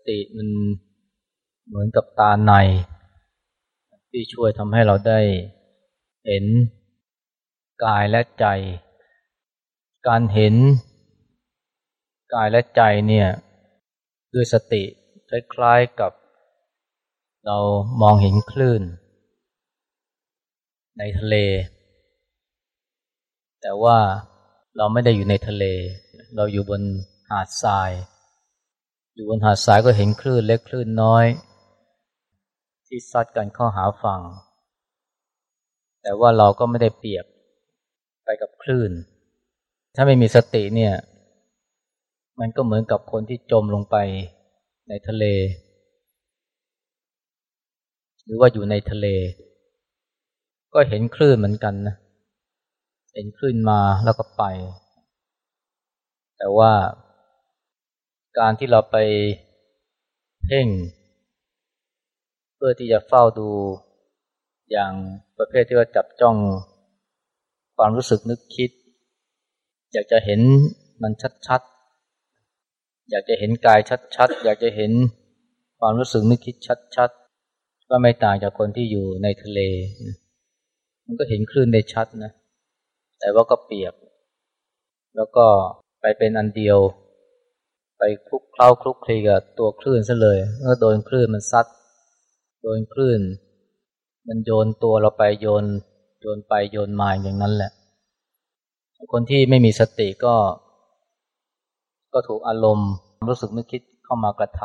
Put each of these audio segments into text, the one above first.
สติมันเหมือนกับตาใน ที่ช่วยทำให้เราได้เห็นกายและใจ การเห็นกายและใจเนี่ยด้วยสติคล้ายๆกับ เรามองเห็นคลื่น ในทะเล แต่ว่าเราไม่ได้อยู่ในทะเล เราอยู่บนหาดทราย อยู่บนหาดทรายก็เห็นคลื่นเล็กคลื่นน้อย ที่ซัดกันเข้าหาฝั่ง แต่ว่าเราก็ไม่ได้เปียกไปกับคลื่น ถ้าไม่มีสติเนี่ย มันก็เหมือนกับคนที่จมลงไปในทะเล หรือว่าอยู่ในทะเล ก็เห็นคลื่นเหมือนกันนะเห็นคลื่นมาแล้วก็ไป แต่ว่า การที่เราไปเพ่ง เพื่อที่จะเฝ้าดูอย่างประเภทที่ว่าจับจ้องความรู้สึกนึกคิด อยากจะเห็นมันชัดๆ อยากจะเห็นกายชัดๆ อยากจะเห็นความรู้สึกนึกคิดชัดๆ ก็ไม่ต่างจากคนที่อยู่ในทะเล มันก็เห็นคลื่นได้ชัดนะ แต่ว่าก็เปียก แล้วก็ไปเป็นอันเดียว ไปคลุกเคล้าคลุกคลีกับตัวคลื่นซะเลยเมื่อโดนคลื่นมันซัด โดนคลื่น มันโยนตัวเราไปโยน โยนไปโยนมาอย่างนั้นแหละ คนที่ไม่มีสติก็ ก็ถูกอารมณ์รู้สึกนึกคิดเข้ามากระท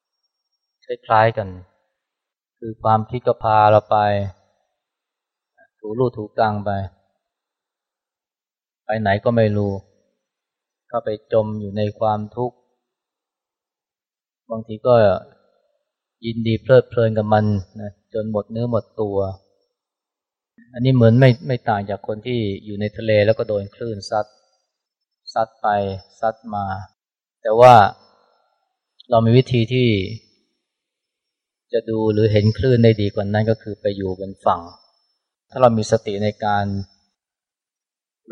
ำคล้ายๆกัน คือความคิดก็พาเราไป ถูรูถูกลางไป ไปไหนก็ไม่รู้ ก็ไปจมอยู่ในความทุกข์ บางทีก็ยินดีเพลิดเพลินกับมันนะจนหมดเนื้อหมดตัว อันนี้เหมือนไม่ไม่ต่างจากคนที่อยู่ในทะเลแล้วก็โดนคลื่นซัดซัดไปซัดมา แต่ว่าเรามีวิธีที่ จะดูหรือเห็นคลื่นได้ดีกว่านั้นก็คือไปอยู่บนฝั่ง ถ้าเรามีสติในการ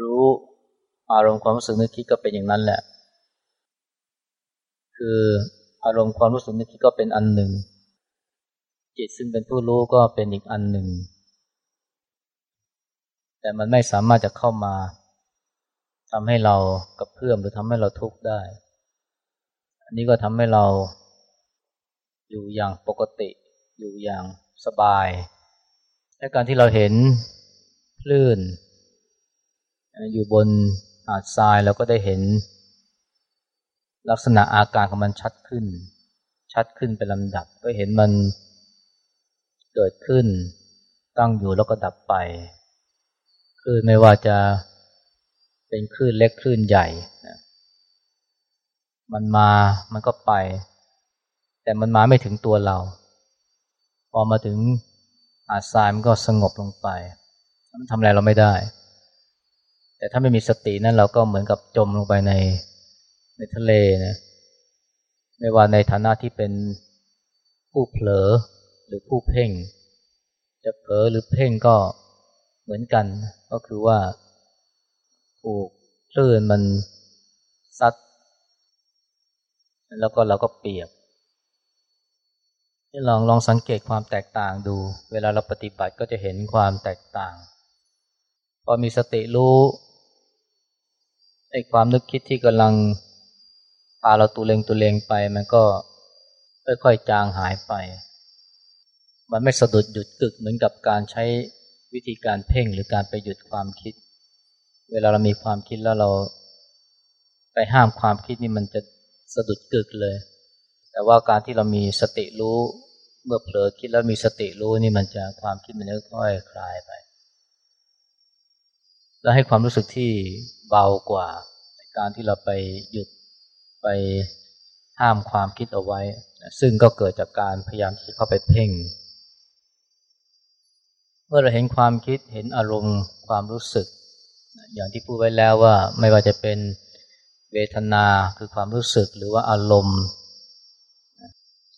รู้ อารมณ์ความรู้สึกนึกคิดก็เป็นอย่างนั้นแหละ คืออารมณ์ความรู้สึกนึกคิดก็เป็นอันหนึ่ง จิตซึ่งเป็นผู้รู้ก็เป็นอีกอันหนึ่ง แต่มันไม่สามารถจะเข้ามาทำให้เรากับเพื่อมหรือทำให้เราทุกข์ได้ อันนี้ก็ทำให้เราอยู่อย่างปกติ อยู่อย่างสบาย และการที่เราเห็นคลื่น อยู่บนาดทรายเราก็ได้เห็น ลักษณะอาการของมันชัดขึ้น ชัดขึ้นเป็นลำดับ ก็เห็นมันเกิดขึ้น ตั้งอยู่แล้วก็ดับไปคลื่นไม่ว่าจะเป็นคลื่นเล็กคลื่นใหญ่ มันมา มันก็ไป แต่มันมาไม่ถึงตัวเรา พอมาถึงอาทรายมันก็สงบลงไป มันทำอะไรเราไม่ได้ แต่ถ้าไม่มีสตินั้นเราก็เหมือนกับจมลงไปในในทะเลนะไม่ว่าในฐานะที่เป็นผู้เผลอหรือผู้เพ่ง จะเผลอหรือเพ่งก็เหมือนกัน ก็คือว่าถูกคลื่นมันซัดแล้วก็เราก็เปียกลองลองสังเกตความแตกต่างดู เวลาเราปฏิบัติก็จะเห็นความแตกต่าง พอมีสติรู้ ไอ้ความนึกคิดที่กำลังพาเราตูเลงตูเลงไป มันก็ค่อยๆจางหายไป มันไม่สะดุดหยุดกึกเหมือนกับการใช้วิธีการเพ่งหรือการไปหยุดความคิด เวลาเรามีความคิดแล้วเรา ไปห้ามความคิดนี่มันจะสะดุดกึกเลย แต่ว่าการที่เรามีสติรู้ เมื่อเผลอคิดแล้วมีสติรู้นี่มันจะความคิดมันจะค่อยคลายไป แล้วให้ความรู้สึกที่เบากว่า การที่เราไปหยุดไปห้ามความคิดเอาไว้ ซึ่งก็เกิดจากการพยายามที่เข้าไปเพ่ง เมื่อเราเห็นความคิดเห็นอารมณ์ความรู้สึก อย่างที่พูดไว้แล้วว่าไม่ว่าจะเป็นเวทนาคือความรู้สึกหรือว่าอารมณ์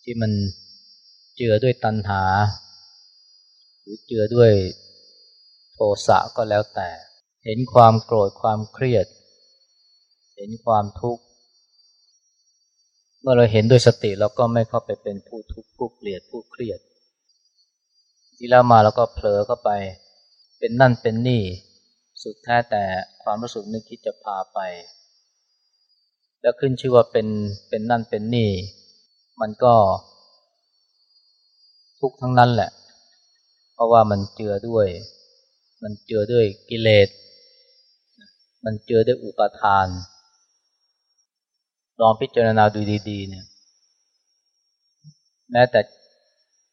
ที่มันเจือด้วยตัณหา หรือเจือด้วยโทสะก็แล้วแต่ เห็นความโกรธความเครียด เห็นความทุกข์ เมื่อเราเห็นด้วยสติเราก็ไม่เข้าไปเป็นผู้ทุกข์ผู้เกลียดผู้เครียด ที่แล้วมาแล้วก็เผลอเข้าไป เป็นนั่นเป็นนี่ สุดแท้แต่ความรู้สึกนึกคิดจะพาไป แล้วขึ้นชื่อว่าเป็นเป็นนั่นเป็นนี่ มันก็ ทุกทั้งนั้นแหละ เพราะว่ามันเจือด้วยมันเจือด้วยกิเลส มันเจอด้วยอุปทาน ลองพิจารณาดูดีๆ เนี่ย แม้แต่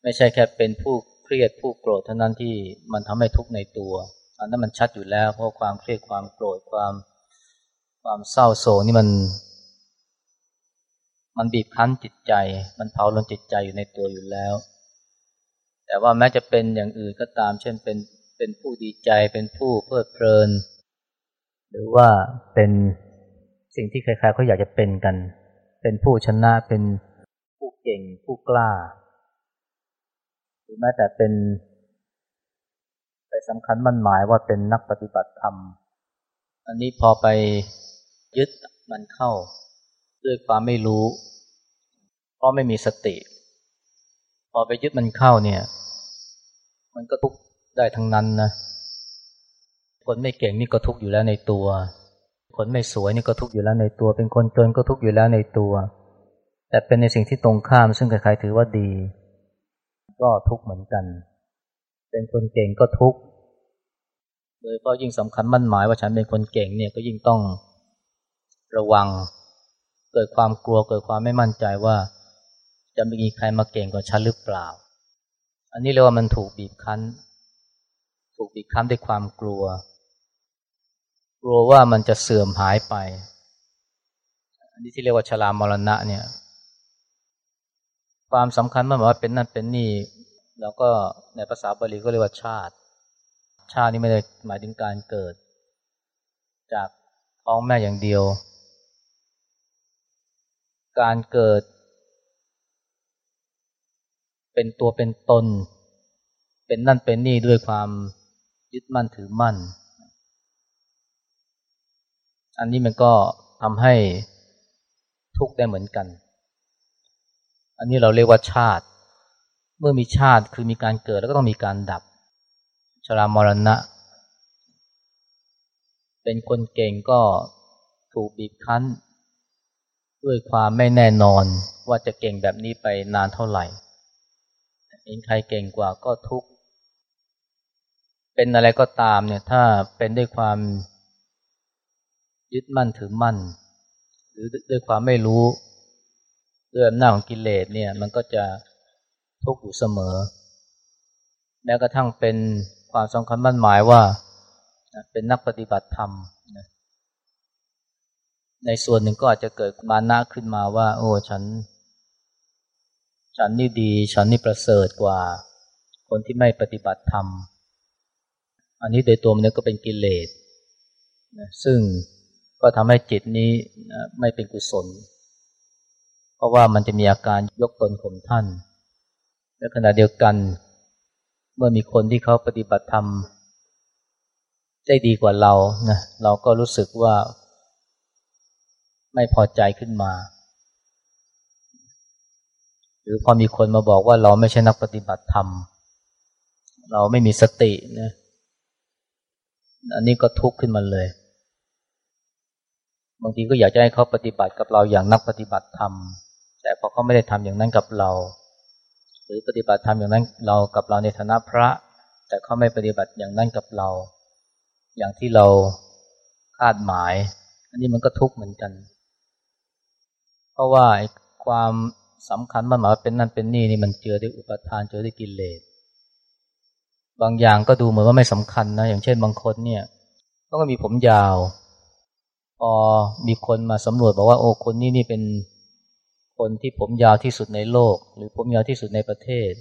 ไม่ใช่แค่เป็นผู้เครียดผู้โกรธเท่านั้นที่มันทำให้ทุกข์ในตัว อันนั้นมันชัดอยู่แล้ว เพราะความเครียดความโกรธความความเศร้าโศกนี่มัน มันบีบคั้นจิตใจ มันเผาลนจิตใจอยู่ในตัวอยู่แล้ว แต่ว่าแม้จะเป็นอย่างอื่นก็ตาม เช่นเป็นเป็นผู้ดีใจเป็นผู้เพลิดเพลิน หรือว่าเป็นสิ่งที่ใครๆเขาอยากจะเป็นกัน เป็นผู้ชนะเป็นผู้เก่งผู้กล้า หรือแม้แต่เป็นไปสำคัญมั่นหมายว่าเป็นนักปฏิบัติธรรม อันนี้พอไปยึดมันเข้า ด้วยความไม่รู้ เพราะไม่มีสติ พอไปยึดมันเข้าเนี่ย มันก็ทุกได้ทั้งนั้นนะ คนไม่เก่งนี่ก็ทุกอยู่แล้วในตัว คนไม่สวยนี่ก็ทุกอยู่แล้วในตัว เป็นคนจนก็ทุกอยู่แล้วในตัว แต่เป็นในสิ่งที่ตรงข้าม ซึ่งใครๆถือว่าดี ก็ทุกเหมือนกัน เป็นคนเก่งก็ทุกโดยก็ยิ่งสำคัญมั่นหมายว่าฉันเป็นคนเก่งเนี่ยก็ยิ่งต้องระวัง เกิดความกลัวเกิดความไม่มั่นใจว่า จะมีใครมาเก่งกว่าฉันหรือเปล่า อันนี้เรียกว่ามันถูกบีบคั้น ถูกบีบคั้นด้วยความกลัว กลัวว่ามันจะเสื่อมหายไป อันนี้ที่เรียกว่าชรามรณะเนี่ย ความสำคัญมันหมายว่าเป็นนั่นเป็นนี่ แล้วก็ในภาษาบาลีก็เรียกว่าชาติ ชาตินี้ไม่ได้หมายถึงการเกิด จากท้องแม่อย่างเดียว การเกิด เป็นตัวเป็นตน เป็นนั่นเป็นนี่ด้วยความยึดมั่นถือมั่น อันนี้มันก็ทำให้ทุกข์ได้เหมือนกัน อันนี้เราเรียกว่าชาติ เมื่อมีชาติคือมีการเกิดแล้วก็ต้องมีการดับ ชรามรณะ เป็นคนเก่งก็ถูกบีบคั้น ด้วยความไม่แน่นอนว่าจะเก่งแบบนี้ไปนานเท่าไหร่เห็นใครเก่งกว่าก็ทุกข์เป็นอะไรก็ตามเนี่ยถ้าเป็นด้วยความ ยึดมั่นถือมั่น หรือด้วยความไม่รู้ด้วยอำนาจของกิเลสเนี่ยมันก็จะทุกข์อยู่เสมอแม้กระทั่งเป็นความสำคัญมั่นหมายว่าเป็นนักปฏิบัติธรรมในส่วนหนึ่งก็อาจจะเกิดมานะขึ้นมาว่า โอ้ฉัน ฉันนี่ดีฉันนี่ประเสริฐกว่า คนที่ไม่ปฏิบัติธรรม อันนี้โดยตัวมันก็เป็นกิเลสนะซึ่ง ก็ทำให้จิตนี้ไม่เป็นกุศล เพราะว่ามันจะมีอาการยกตนข่มท่าน และขณะเดียวกัน เมื่อมีคนที่เขาปฏิบัติธรรมได้ดีกว่าเรานะเราก็รู้สึกว่า ไม่พอใจขึ้นมา หรือพอมีคนมาบอกว่าเราไม่ใช่นักปฏิบัติธรรม เราไม่มีสตินะอันนี้ก็ทุกข์ขึ้นมาเลย บางทีก็อยากจะให้เขาปฏิบัติกับเราอย่างนักปฏิบัติธรรม แต่พอเขาไม่ได้ทำอย่างนั้นกับเรา หรือปฏิบัติธรรมอย่างนั้นเรากับเราในฐานะพระ แต่เขาไม่ปฏิบัติอย่างนั้นกับเรา อย่างที่เราคาดหมาย อันนี้มันก็ทุกข์เหมือนกัน เพราะว่าความสำคัญมันหมายว่าเป็นนั่นเป็นนี่นี่มันเจอด้วยอุปทานเจอด้วยกิเลสบางอย่างก็ดูเหมือนว่าไม่สำคัญนะอย่างเช่นบางคนเนี่ยก็มีผมยาว พอมีคนมาสำรวจบอกว่าโอ้คนนี้นี่เป็นคนที่ผมยาวที่สุดในโลก หรือผมยาวที่สุดในประเทศ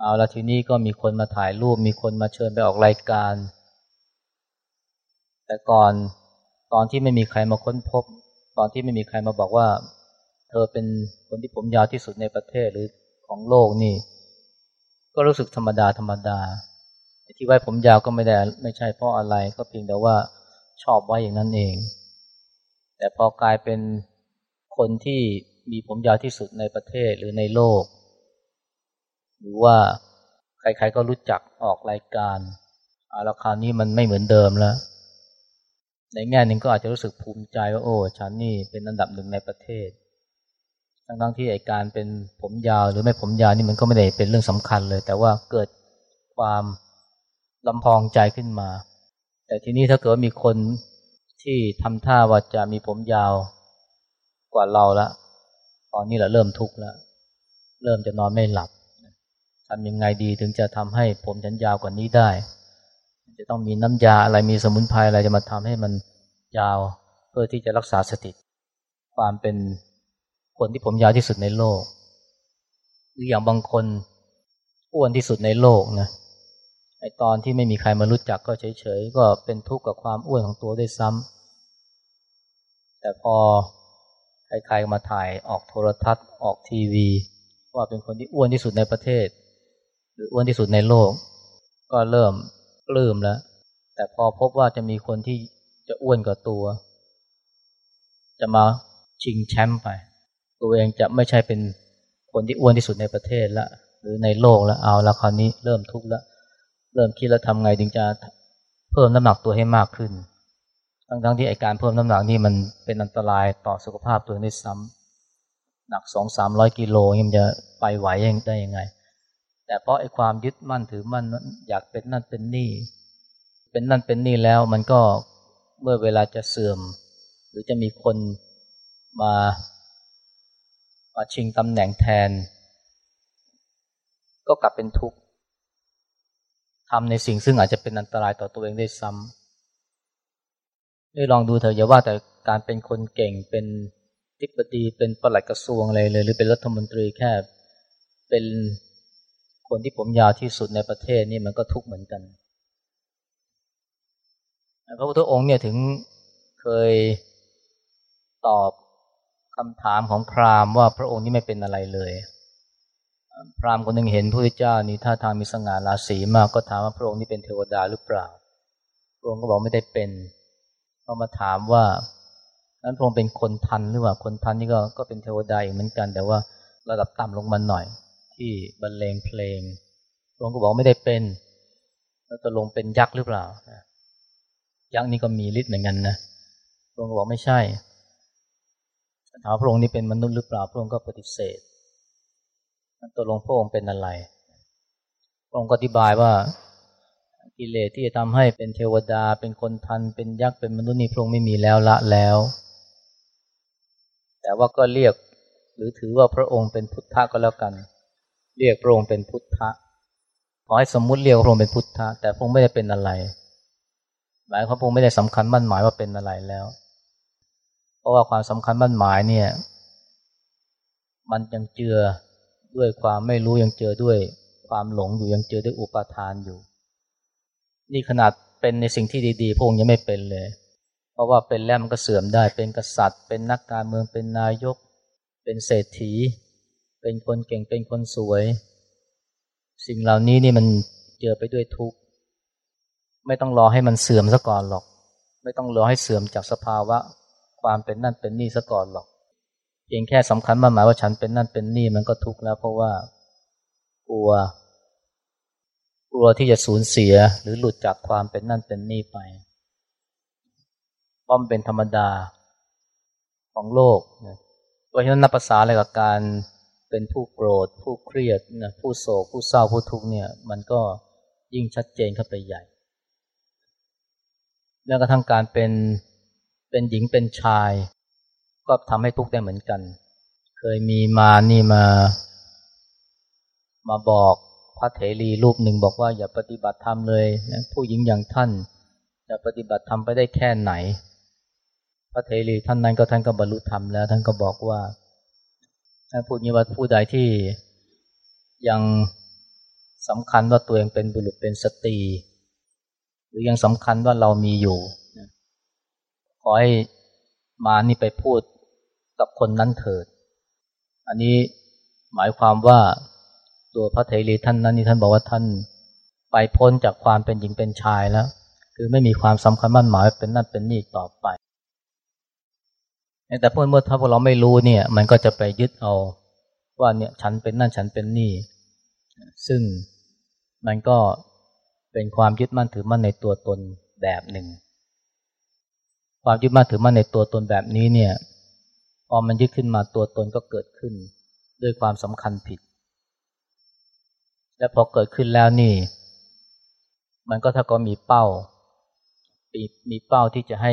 เอาละทีนี้ก็มีคนมาถ่ายรูป มีคนมาเชิญไปออกรายการ แต่ก่อนตอนที่ไม่มีใครมาค้นพบ ตอนที่ไม่มีใครมาบอกว่า เธอเป็นคนที่ผมยาวที่สุดในประเทศหรือของโลกนี่ ก็รู้สึกธรรมดาธรรมดาที่ไว้ผมยาวก็ไม่ได้ไม่ใช่เพราะอะไรก็เพียงแต่ว่า ชอบไว้อย่างนั้นเอง แต่พอกลายเป็นคนที่มีผมยาวที่สุดในประเทศหรือในโลก หรือว่าใครๆก็รู้จักออกรายการอาราคานี้มันไม่เหมือนเดิมแล้ว ในแง่หนึ่งก็อาจจะรู้สึกภูมิใจว่าโอ้ฉันนี่เป็นอันดับหนึ่งในประเทศ ทั้งๆที่ไอการเป็นผมยาวหรือไม่ผมยาวนี่มันก็ไม่ได้เป็นเรื่องสำคัญเลย แต่ว่าเกิดความลำพองใจขึ้นมา แต่ทีนี้ถ้าเกิดมีคนที่ทำท่าว่าจะมีผมยาวกว่าเราละตอนนี้แหละเริ่มทุกข์แล้ว เริ่มจะนอนไม่หลับทำยังไงดีถึงจะทำให้ผมฉันยาวกว่านี้ได้ จะต้องมีน้ำยาอะไรมีสมุนไพรอะไรจะมาทำให้มันยาวเพื่อที่จะรักษาสติ ความเป็นคนที่ผมยาวที่สุดในโลก หรืออย่างบางคนอ้วนที่สุดในโลกนะ ไอตอนที่ไม่มีใครมารู้จักก็เฉยๆ ก็เป็นทุกข์กับความอ้วนของตัวได้ซ้ำแต่พอใครๆมาถ่ายออกโทรทัศน์ออกทีวี ว่าเป็นคนที่อ้วนที่สุดในประเทศ หรืออ้วนที่สุดในโลก ก็เริ่มปลื้มแล้ว แต่พอพบว่าจะมีคนที่จะอ้วนกว่าตัว จะมาชิงแชมป์ไป ตัวเองจะไม่ใช่เป็นคนที่อ้วนที่สุดในประเทศละหรือในโลกแล้วเอาแล้วคราวนี้เริ่มทุกข์แล้ว เริ่มคิดแล้วทำไงถึงจะเพิ่มน้ำหนักตัวให้มากขึ้น ทั้งๆที่ไอการเพิ่มน้ำหนักนี่มันเป็นอันตรายต่อสุขภาพตัวได้ซ้ำหนักสองสามร้อยกิโลยังจะไปไหวยังได้ยังไง แต่เพราะไอความยึดมั่นถือมั่นอยากเป็นนั่นเป็นนี่ เป็นนั่นเป็นนี่แล้วมันก็เมื่อเวลาจะเสื่อม หรือจะมีคนมามาชิงตำแหน่งแทน ก็กลับเป็นทุกข์ ทำในสิ่งซึ่งอาจจะเป็นอันตรายต่อตัวเองได้ซ้ำได้ลองดูเถอะอย่าว่าแต่การเป็นคนเก่งเป็นทิบดีเป็นปลัดกระทรวงอะไรเลย หรือเป็นรัฐมนตรีแค่เป็นคนที่ผมยาวที่สุดในประเทศนี่มันก็ทุกข์เหมือนกันพระพุทธองค์เนี่ยถึงเคยตอบคำถามของพราหมณ์ว่าพระองค์นี่ไม่เป็นอะไรเลย พราหมณ์คนหนึ่งเห็นพระพุทธเจ้านี่ท่าทางมีสง่าราศีมากก็ถามว่าพระองค์นี่เป็นเทวดาหรือเปล่า พระองค์ก็บอกไม่ได้เป็นก็มาถามว่านั้นพระองค์เป็นคนทันหรือว่าคนทันนี่ก็ก็เป็นเทวดาอีกเหมือนกัน แต่ว่าระดับต่ำลงมาหน่อย ที่บรรเลงเพลงพระองค์ก็บอกไม่ได้เป็นแล้วจะลงเป็นยักษ์หรือเปล่ายักษ์นี่ก็มีฤทธิ์เหมือนกันนะพระองค์ก็บอกไม่ใช่ถามพระองค์นี่เป็นมนุษย์หรือเปล่าพระองค์ก็ปฏิเสธ ตัวลงพระองค์เป็นอะไรพระองค์ก็อธิบายว่ากิเลสที่จะทำให้เป็นเทวดา เป็นคนทัน เป็นยักษ์ เป็นมนุษย์นี่พระองค์ไม่มีแล้วละแล้ว แต่ว่าก็เรียกหรือถือว่าพระองค์เป็นพุทธะก็แล้วกัน เรียกพระองค์เป็นพุทธะขอให้สมมุติเรียกพระองค์เป็นพุทธะแต่พระองค์ไม่ได้เป็นอะไร หมายความพระองค์ไม่ได้สำคัญมั่นหมายว่าเป็นอะไรแล้ว เพราะว่าความสำคัญมั่นหมายเนี่ย มันยังเจือ ด้วยความไม่รู้ยังเจอด้วยความหลงอยู่ยังเจอด้วยอุปาทานอยู่ นี่ขนาดเป็นในสิ่งที่ดีๆพระองค์ยังไม่เป็นเลย เพราะว่าเป็นแล้วมันก็เสื่อมได้เป็นกษัตริย์ เป็นนักการเมืองเป็นนายก เป็นเศรษฐี เป็นคนเก่งเป็นคนสวย สิ่งเหล่านี้นี่มันเจอไปด้วยทุกข์ไม่ต้องรอให้มันเสื่อมซะก่อนหรอก ไม่ต้องรอให้เสื่อมจากสภาวะ ความเป็นนั่นเป็นนี่ซะก่อนหรอก พียงแค่สำคัญมาหมายว่าฉันเป็นนั่นเป็นนี่มันก็ทุกข์แล้ว เพราะว่ากลัว กลัวที่จะสูญเสียหรือหลุดจากความเป็นนั่นเป็นนี่ไปราะมันเป็นธรรมดาของโลกนะเพราะฉะนั้นนับภาษาอะไรกับการเป็นผู้โกรธ ผู้เครียดนะผู้โศกผู้เศร้าผู้ทุกข์เนี่ย มันก็ยิ่งชัดเจนเข้าไปใหญ่แม้วกระทั่งการเป็นเป็นหญิงเป็นชาย ก็ทำให้ทุกข์ได้เหมือนกัน เคยมีมานี่มา มาบอกพระเถรีรูปหนึ่งบอกว่าอย่าปฏิบัติธรรมเลยนะผู้หญิงอย่างท่านจะปฏิบัติธรรมไปได้แค่ไหน พระเทรีท่านนั้นก็ท่านก็บรรลุธรรมแล้วท่านก็บอกว่าท่านพูดนี้ว่าผู้ใดที่ยังสำคัญว่าตัวเองเป็นบุรุษเป็นสตรี หรือยังสำคัญว่าเรามีอยู่ขอให้ มานี่ไปพูดกับคนนั้นเถิด อันนี้หมายความว่าตัวพระเทรีท่านนั้นนี่ท่านบอกว่าท่านไปพ้นจากความเป็นหญิงเป็นชายแล้ว คือไม่มีความสำคัญมั่นหมายเป็นนั่นเป็นนี่ต่อไป แต่เมื่อเมื่อถ้าพวกเราไม่รู้เนี่ย มันก็จะไปยึดเอาว่าเนี่ยฉันเป็นนั่นฉันเป็นนี่ ซึ่งมันก็เป็นความยึดมั่นถือมั่นในตัวตนแบบหนึ่ง ความยึดมั่นถือมั่นในตัวตนแบบนี้เนี่ยพอมันยึดขึ้นมาตัวตนก็เกิดขึ้น ด้วยความสำคัญผิด และพอเกิดขึ้นแล้วนี่ มันก็ถ้าก็มีเป้า มีมีเป้าที่จะให้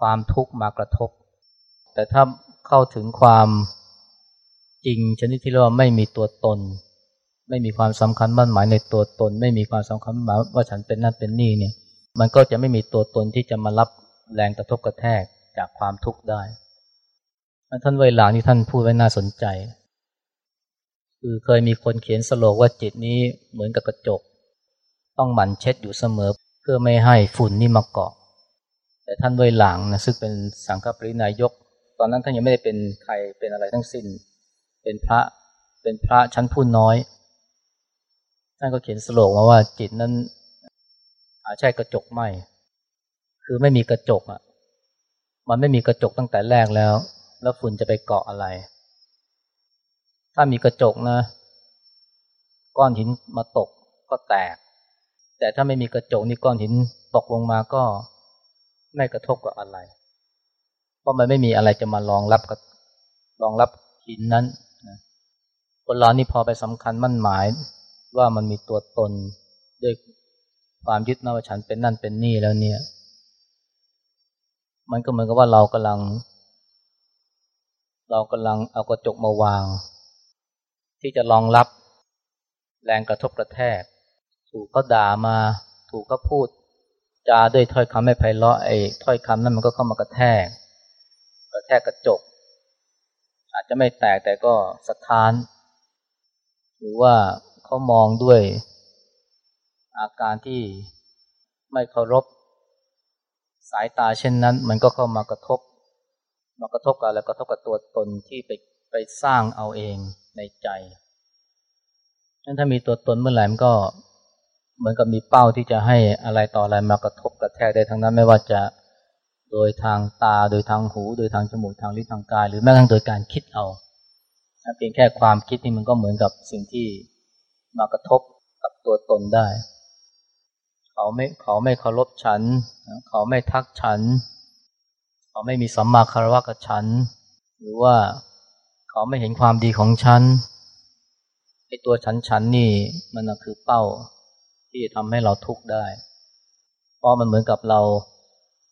ความทุกข์มากระทบ แต่ถ้าเข้าถึงความจริงชนิดที่เรียกว่าไม่มีตัวตน ไม่มีความสำคัญมั่นหมายในตัวตน ไม่มีความสำคัญหมายว่าฉันเป็นนั่นเป็นนี่เนี่ย มันก็จะไม่มีตัวตนที่จะมารับ แรงกระทบกระแทกจากความทุกข์ได้ ท่านเวลานี่ท่านพูดไว้น่าสนใจ คือเคยมีคนเขียนสโลกว่าจิตนี้เหมือนกับกระจก ต้องหมั่นเช็ดอยู่เสมอเพื่อไม่ให้ฝุ่นนี่มาเกาะ แต่ท่านเวหลังนะซึ่งเป็นสังฆปรินายก ตอนนั้นท่านยังไม่ได้เป็นใครเป็นอะไรทั้งสิ้น เป็นพระเป็นพระชั้นผู้น้อยท่านก็เขียนสโลกมาว่าจิตนั้นอาใช่กระจกไหม คือไม่มีกระจกอะ มันไม่มีกระจกตั้งแต่แรกแล้ว แล้วฝุ่นจะไปเกาะอะไร ถ้ามีกระจกนะ ก้อนหินมาตกก็แตก แต่ถ้าไม่มีกระจกนี่ก้อนหินตกลงมาก็ไม่กระทบกับอะไร เพราะมันไม่มีอะไรจะมารองรับกับรองรับหินนั้นคนเรานี่พอไปสำคัญมั่นหมาย ว่ามันมีตัวตนด้วยความยึดมั่นว่าฉันเป็นนั่นเป็นนี่แล้วเนี่ย มันก็เหมือนกับว่าเรากำลัง เรากำลังเอากระจกมาวาง ที่จะรองรับแรงกระทบกระแทก ถูกก็ด่ามา ถูกก็พูด จาด้วยถ้อยคำไม่ไพเราะไอ้ถ้อยคำนั้นมันก็เข้ามากระแทก กระแทกกระจก อาจจะไม่แตกแต่ก็สะท้าน หรือว่าเขามองด้วย อาการที่ไม่เคารพ สายตาเช่นนั้น มันก็เข้ามากระทบ มากระทบกับอะไรกระทบกับตัวตนที่ไปไปสร้างเอาเองในใจนั้นถ้ามีตัวตนเมื่อไหร่มันก็เหมือนกับมีเป้าที่จะให้อะไรต่ออะไรมากระทบกระแทกได้ทั้งนั้นไม่ว่าจะโดยทางตาโดยทางหู โดยทางจมูกทางลิ้นทางกาย หรือแม้กระทั่งโดยการคิดเอาเพียงแค่ความคิดนี่มันก็เหมือนกับสิ่งที่มากระทบกับตัวตนได้ เขาไม่เขาไม่เคารพฉัน เขาไม่ทักฉัน เขาไม่มีสัมมาคารวะกับฉัน หรือว่าเขาไม่เห็นความดีของฉันไอตัวฉันฉันนี่มันคือเป้าที่ทำให้เราทุกข์ได้ เพราะมันเหมือนกับเรา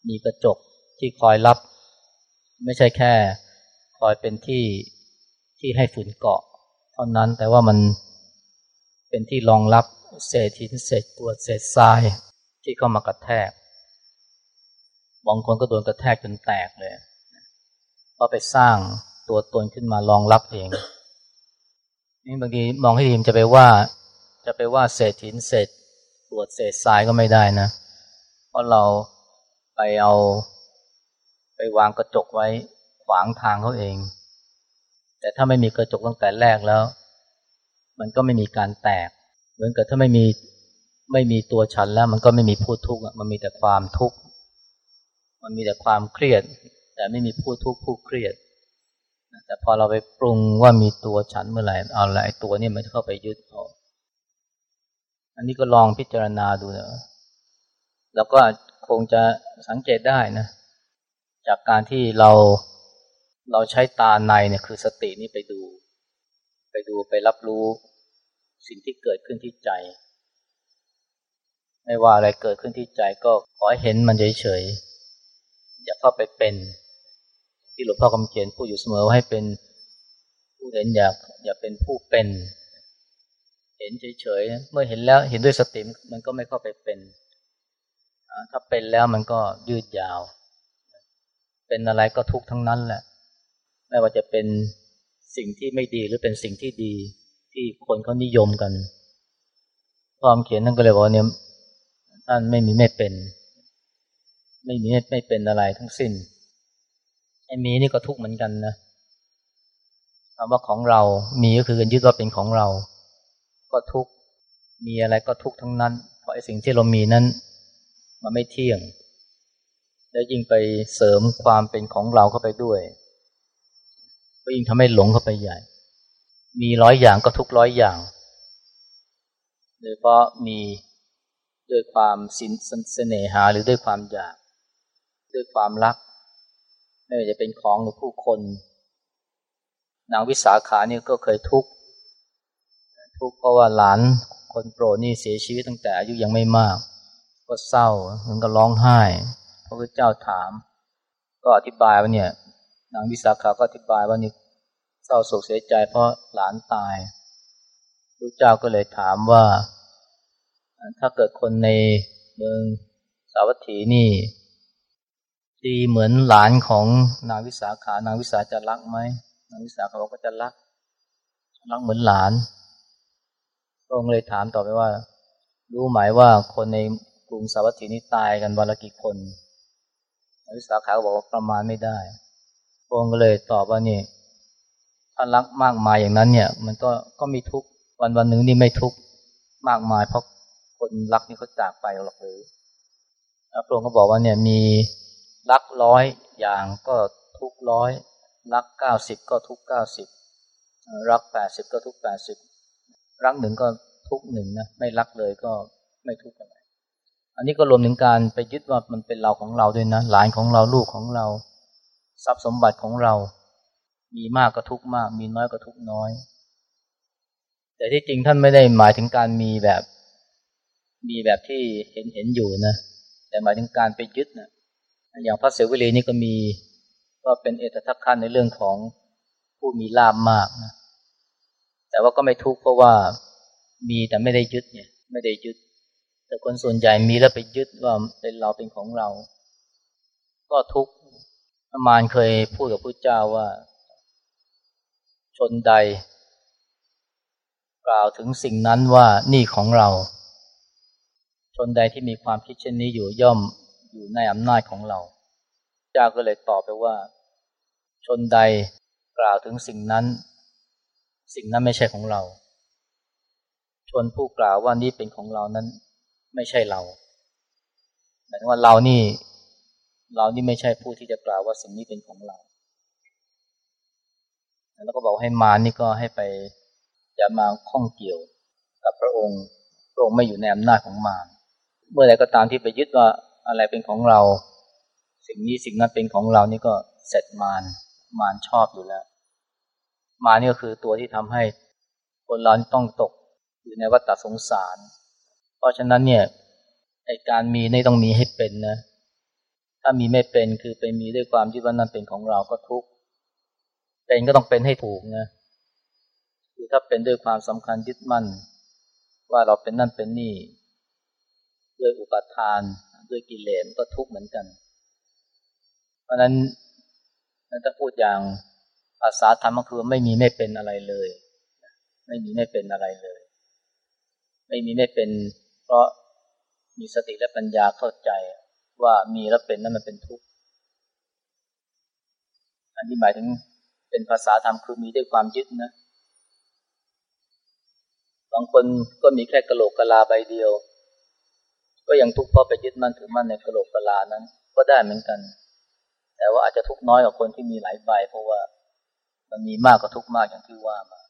มีกระจกที่คอยรับ ไม่ใช่แค่คอยเป็นที่ที่ให้ฝุ่นเกาะ เท่านั้นแต่ว่ามันเป็นที่รองรับ เศษหินเศษกรวดเศษทรายที่เข้ามากระแทก บางคนก็โดนกระแทกจนแตกเลยเพราะไปสร้างตัวตนขึ้นมารองรับเอง นี่บางทีมองให้ดีมจะไปว่า จะไปว่าเศษหินเศษตรวจเศษทรายก็ไม่ได้นะ เพราะเราไปเอา ไปวางกระจกไว้ขวางทางเขาเอง แต่ถ้าไม่มีกระจกตั้งแต่แรกแล้ว มันก็ไม่มีการแตก เหมือนกับถ้าไม่มีไม่มีตัวฉันแล้ว มันก็ไม่มีผู้ทุกข์มันมีแต่ความทุกข์มันมีแต่ความเครียด แต่ไม่มีผู้ทุกข์ผู้เครียดแต่พอเราไปปรุงว่ามีตัวฉันเมื่อไหร่เอาอะไรตัวนี้มันเข้าไปยึดเอาอันนี้ก็ลองพิจารณาดูนะแล้วก็คงจะสังเกตได้นะ จากการที่เราเราใช้ตาในเนี่ยคือสตินี่ไปดู ไปดูไปรับรู้ สิ่งที่เกิดขึ้นที่ใจ ไม่ว่าอะไรเกิดขึ้นที่ใจก็ขอให้เห็นมันเฉยๆอย่าเข้าไปเป็น ที่หลวงพ่อคำเขียนพูดอยู่เสมอว่าให้เป็นผู้เห็นอยากอย่าเป็นผู้เป็น เห็นเฉยๆเมื่อเห็นแล้วเห็นด้วยสติมันก็ไม่เข้าไปเป็นถ้าเป็นแล้วมันก็ยืดยาว เป็นอะไรก็ทุกทั้งนั้นแหละ ไม่ว่าจะเป็นสิ่งที่ไม่ดีหรือเป็นสิ่งที่ดี ที่คนเขานิยมกันความเขียนนั่นก็เลยบอกเนี่ยท่านไม่มีไม่เป็น ไม่มีไม่เป็นอะไรทั้งสิ้นไอ้มีนี่ก็ทุกข์เหมือนกันนะคำว่าของเรา มีก็คือยึดว่าเป็นของเรา ก็ทุกข์ มีอะไรก็ทุกข์ทั้งนั้น เพราะไอ้สิ่งที่เรามีนั้น มันไม่เที่ยง แล้วยิ่งไปเสริมความเป็นของเราเข้าไปด้วย ก็ยิ่งทำให้หลงเข้าไปใหญ่ มีร้อยอย่างก็ทุกร้อยอย่างโดยเพราะมีด้วยความสินเสน่หาหรือด้วยความอยาก ด้วยความรัก ไม่ว่าจะเป็นของหรือผู้คน นางวิสาขานี่ก็เคยทุกข์ทุกข์เพราะว่าหลานคนโปรดนี่เสียชีวิตตั้งแต่อายุยังไม่มาก ก็เศร้าถึงก็ร้องไห้พระพุทธเจ้าถาม ก็อธิบายว่าเนี่ยนางวิสาขาก็อธิบายว่านี่ เศร้าโศกเสียใจเพราะหลานตายพระเจ้าก็เลยถามว่า ถ้าเกิดคนในเมืองสาวัตถีนี่ ดีเหมือนหลานของนางวิสาขานางวิสาจะรักไหมนางวิสาขาบอกก็จะรักรักเหมือนหลานพระองค์เลยถามต่อไปว่า รู้ไหมว่าคนในกรุงสาวัตถีนี่ตายกันวันละกี่คนนางวิสาขาบอกว่าประมาณไม่ได้พระองค์ก็เลยตอบว่านี่ ถ้ารักมากมายอย่างนั้นเนี่ย มันก็ก็มีทุกวันวันหนึ่งนี่ไม่ทุกมากมาย เพราะคนรักนี่เขาจากไปหรอกหรือพระองค์ก็บอกว่าเนี่ยมีรักร้อยอย่างก็ทุกร้อยรักเก้าสิบก็ทุกเก้าสิบรักแปดสิบก็ทุกแปดสิบรักหนึ่งก็ทุกหนึ่งนะไม่รักเลยก็ไม่ทุกอะไรอันนี้ก็รวมถึงการไปยึดว่ามันเป็นเราของเราด้วยนะหลานของเราลูกของเรา ทรัพย์สมบัติของเรา มีมากก็ทุกมาก มีน้อยก็ทุกน้อย แต่ที่จริงท่านไม่ได้หมายถึงการมีแบบ มีแบบที่เห็นเห็นอยู่นะ แต่หมายถึงการไปยึดนะอย่างพระเสวลีนี่ก็มี ก็เป็นเอตทัคคะในเรื่องของผู้มีลาบมากนะ แต่ว่าก็ไม่ทุกข์เพราะว่ามีแต่ไม่ได้ยึดเนี่ย ไม่ได้ยึด แต่คนส่วนใหญ่มีแล้วไปยึดว่าเป็นเราเป็นของเรา ก็ทุกข์มานเคยพูดกับพระเจ้าว่า ชนใด กล่าวถึงสิ่งนั้นว่านี่ของเรา ชนใดที่มีความคิดเช่นนี้อยู่ย่อมอยู่ในอำนาจของเราเจ้าก็เลยตอบไปว่า ชนใดกล่าวถึงสิ่งนั้น สิ่งนั้นไม่ใช่ของเรา ชนผู้กล่าวว่านี่เป็นของเรานั้น ไม่ใช่เราหมายถึงว่าเรานี่ เรานี่ไม่ใช่ผู้ที่จะกล่าวว่าสิ่งนี้เป็นของเรา แล้วก็บอกให้มานี่ก็ให้ไปอย่ามาข้องเกี่ยวกับพระองค์ พระองค์ไม่อยู่ในอำนาจของมารเมื่อใดก็ตามที่ไปยึดว่าอะไรเป็นของเรา สิ่งนี้สิ่งนั้นเป็นของเรานี่ก็เสร็จมารมารชอบอยู่แล้ว มานี่ก็คือตัวที่ทำให้คนเราต้องตกอยู่ในวัฏสงสาร เพราะฉะนั้นเนี่ยไอการมีนี่ต้องมีให้เป็นนะ ถ้ามีไม่เป็นคือไปมีด้วยความที่ว่านั้นเป็นของเราก็ทุกข์ เป็นก็ต้องเป็นให้ถูกนะคือถ้าเป็นด้วยความสำคัญยึดมั่น ว่าเราเป็นนั่นเป็นนี่ ด้วยอุปทาน ด้วยกิเลสก็ทุกข์เหมือนกัน เพราะนั้นถ้าพูดอย่างภาษาธรรมก็คือไม่มีไม่เป็นอะไรเลย ไม่มีไม่เป็นอะไรเลย ไม่มีไม่เป็น เพราะมีสติและปัญญาเข้าใจว่ามีแล้วเป็นนั่นมันเป็นทุกข์อันนี้หมายถึง เป็นภาษาธรรมคือมีด้วยความยึดนะบางคนก็มีแค่กระโหลกกะลาใบเดียว ก็ยังทุกข์เพราะไปยึดมั่นถือมั่นในกระโหลกกะลานั้น ก็ได้เหมือนกัน แต่ว่าอาจจะทุกข์น้อยกว่าคนที่มีหลายใบ เพราะว่ามันมีมากกว่าทุกข์มากอย่างที่ว่ามา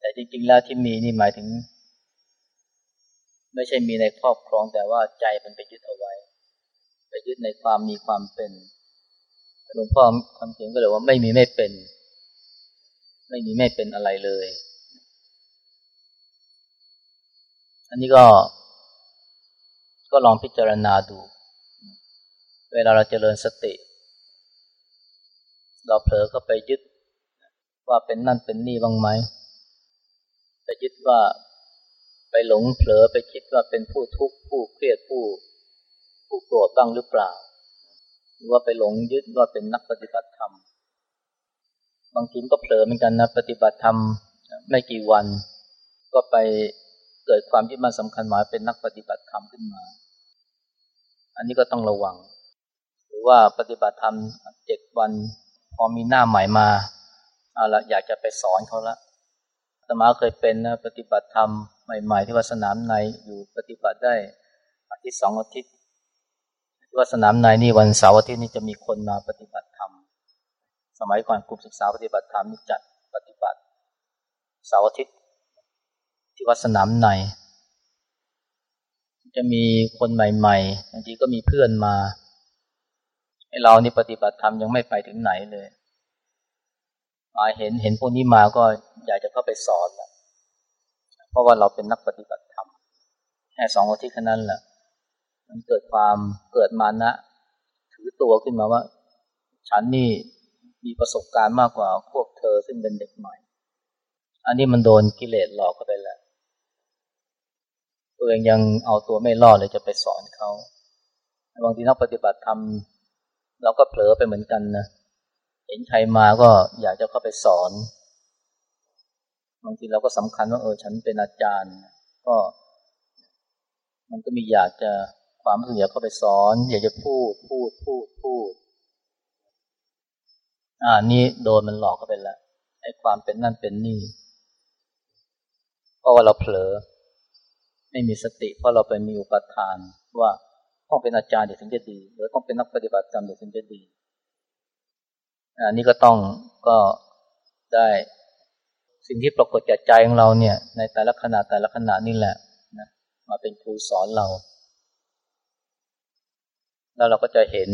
แต่จริง ๆ แล้วที่มีนี่หมายถึง ไม่ใช่มีในครอบครองแต่ว่าใจมันไปยึดเอาไว้ ไปยึดในความมีความเป็น หลวงพ่อคำเขียนก็เลยว่าไม่มีไม่เป็น ไม่มีไม่เป็นอะไรเลย อันนี้ก็ ก็ลองพิจารณาดู เวลาเราเจริญสติ เราเผลอก็ไปยึด ว่าเป็นนั่นเป็นนี่บ้างไหมไปยึดว่าไปหลงเผลอไปคิดว่าเป็นผู้ทุกข์ผู้เครียดผู้ ผู้โกรธบ้างหรือเปล่า รือว่าไปหลงยึดว่าเป็นนักปฏิบัติธรรม บางทีก็เผลอเหมือนกันนะปฏิบัติธรรมไม่กี่วัน ก็ไปเกิดความที่มันสำคัญหมายเป็นนักปฏิบัติธรรมขึ้นมา อันนี้ก็ต้องระวัง หรือว่าปฏิบัติธรรมเจ็ดวัน พอมีหน้าใหม่มาเอาละอยากจะไปสอนเขาละสมาเคยเป็นนะปฏิบัติธรรมใหม่ ๆ ที่วัดสนามในอยู่ปฏิบัติได้อาทิตย์สองอาทิตย์ ว่าสนามในนี่วันเสาร์อาทิตย์นี่จะมีคนมาปฏิบัติธรรม สมัยก่อนกลุ่มศึกษาปฏิบัติธรรมนี่จัดปฏิบัติเสาร์อาทิตย์ที่วัดสนามใน จะมีคนใหม่ๆบางทีก็มีเพื่อนมาให้เรานี่ปฏิบัติธรรมยังไม่ไปถึงไหนเลยมาเห็นเห็นพวกนี้มาก็อยากจะเข้าไปสอนแหละเพราะว่าเราเป็นนักปฏิบัติธรรมแค่สองอาทิตย์แค่นั้นแหละ มันเกิดความเกิดมานะ ถือตัวขึ้นมาว่า ฉันนี่มีประสบการณ์มากกว่าพวกเธอซึ่งเป็นเด็กใหม่ อันนี้มันโดนกิเลสหลอกเข้าไปแล้วตัวเองยังเอาตัวไม่รอดเลยจะไปสอนเขาบางทีนักปฏิบัติธรรมเราก็เผลอไปเหมือนกันนะ เห็นใครมาก็อยากจะเข้าไปสอน บางทีเราก็สำคัญว่าเออฉันเป็นอาจารย์ ก็ มันก็มีอยากจะ ความรู้สึกอยากเข้าไปสอน อยากจะพูด พูด พูด พูด อ่า นี่โดนมันหลอกเข้าไปแล้วไอ้ความเป็นนั่นเป็นนี่เพราะว่าเราเผลอ ไม่มีสติ เพราะเราไปมีอุปทาน ว่าต้องเป็นอาจารย์เดี๋ยวถึงจะดี หรือต้องเป็นนักปฏิบัติธรรมเดี๋ยวถึงจะดีอันนี้ก็ต้องก็ได้สิ่งที่ปรากฏแก่ใจของเราเนี่ย ในแต่ละขณะแต่ละขณะนี่แหละนะมาเป็นครูสอนเรา แล้วเราก็จะเห็น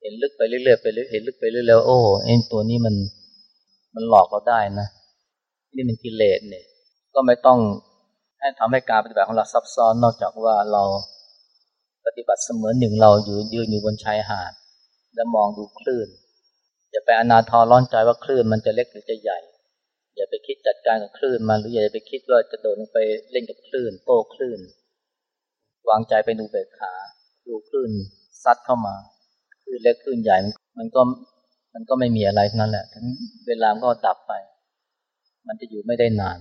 เห็นลึกไปเรื่อยๆไปเรื่อยเห็นลึกไปเรื่อยๆโอ้ไอ้ตัวนี้มันมันหลอกเราได้นะนี่มันกิเลสเนี่ย ก็ไม่ต้องให้ทำให้การปฏิบัติของเราซับซ้อนนอกจากว่าเราปฏิบัติเสมือนหนึ่งเราอยู่ยืนอยู่บนชายหาด แล้วมองดูคลื่นอย่าไปอนาทรร้อนใจว่าคลื่นมันจะเล็กหรือจะใหญ่ อย่าไปคิดจัดการกับคลื่นมันหรืออย่าไปคิดว่าจะโดดลงไปเล่นกับคลื่น โต้คลื่น วางใจไปดูเบิกขา ดูคลื่นซัดเข้ามาคลื่นเล็กคลื่นใหญ่มันก็มันก็ไม่มีอะไรทั้งนั้นแหละ ถึงเวลาก็ดับไป มันจะอยู่ไม่ได้นาน